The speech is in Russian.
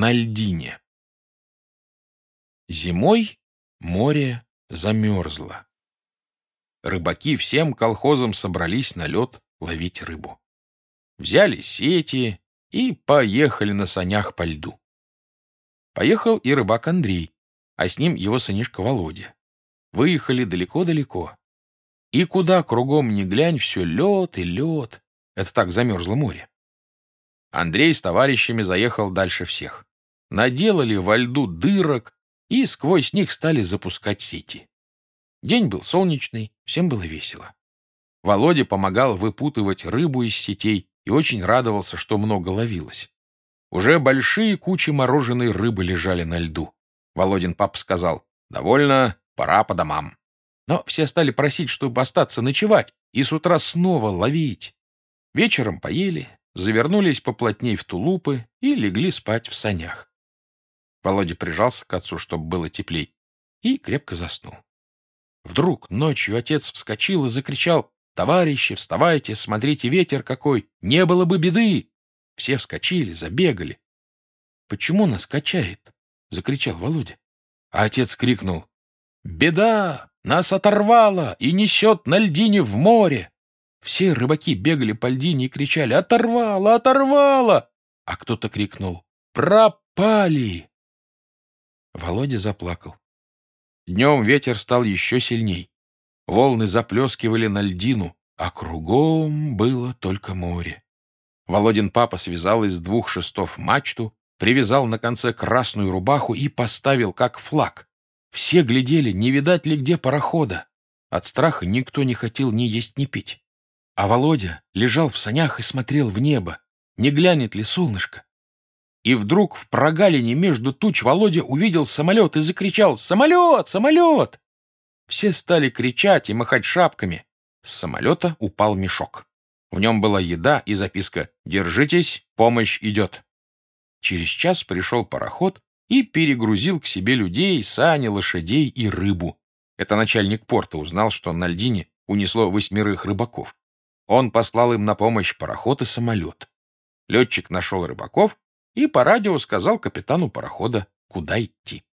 на льдине. Зимой море замерзло. Рыбаки всем колхозом собрались на лед ловить рыбу. Взяли сети и поехали на санях по льду. Поехал и рыбак Андрей, а с ним его сынишка Володя. Выехали далеко-далеко. И куда кругом не глянь, все лед и лед. Это так замерзло море. Андрей с товарищами заехал дальше всех. Наделали во льду дырок и сквозь них стали запускать сети. День был солнечный, всем было весело. Володя помогал выпутывать рыбу из сетей и очень радовался, что много ловилось. Уже большие кучи мороженой рыбы лежали на льду. Володин папа сказал, «Довольно, пора по домам». Но все стали просить, чтобы остаться ночевать и с утра снова ловить. Вечером поели, завернулись поплотней в тулупы и легли спать в санях. Володя прижался к отцу, чтобы было теплей, и крепко заснул. Вдруг ночью отец вскочил и закричал «Товарищи, вставайте, смотрите, ветер какой! Не было бы беды!» Все вскочили, забегали. «Почему нас качает?» — закричал Володя. А отец крикнул «Беда! Нас оторвало и несет на льдине в море!» Все рыбаки бегали по льдине и кричали «Оторвало! Оторвало!» А кто-то крикнул «Пропали!» Володя заплакал. Днем ветер стал еще сильней. Волны заплескивали на льдину, а кругом было только море. Володин папа связал из двух шестов мачту, привязал на конце красную рубаху и поставил как флаг. Все глядели, не видать ли где парохода. От страха никто не хотел ни есть, ни пить. А Володя лежал в санях и смотрел в небо, не глянет ли солнышко. И вдруг в прогалине между туч Володя увидел самолет и закричал «Самолет! Самолет!». Все стали кричать и махать шапками. С самолета упал мешок. В нем была еда и записка «Держитесь, помощь идет». Через час пришел пароход и перегрузил к себе людей, сани, лошадей и рыбу. Это начальник порта узнал, что на льдине унесло восьмерых рыбаков. Он послал им на помощь пароход и самолет. Летчик нашел рыбаков и по радио сказал капитану парохода, куда идти.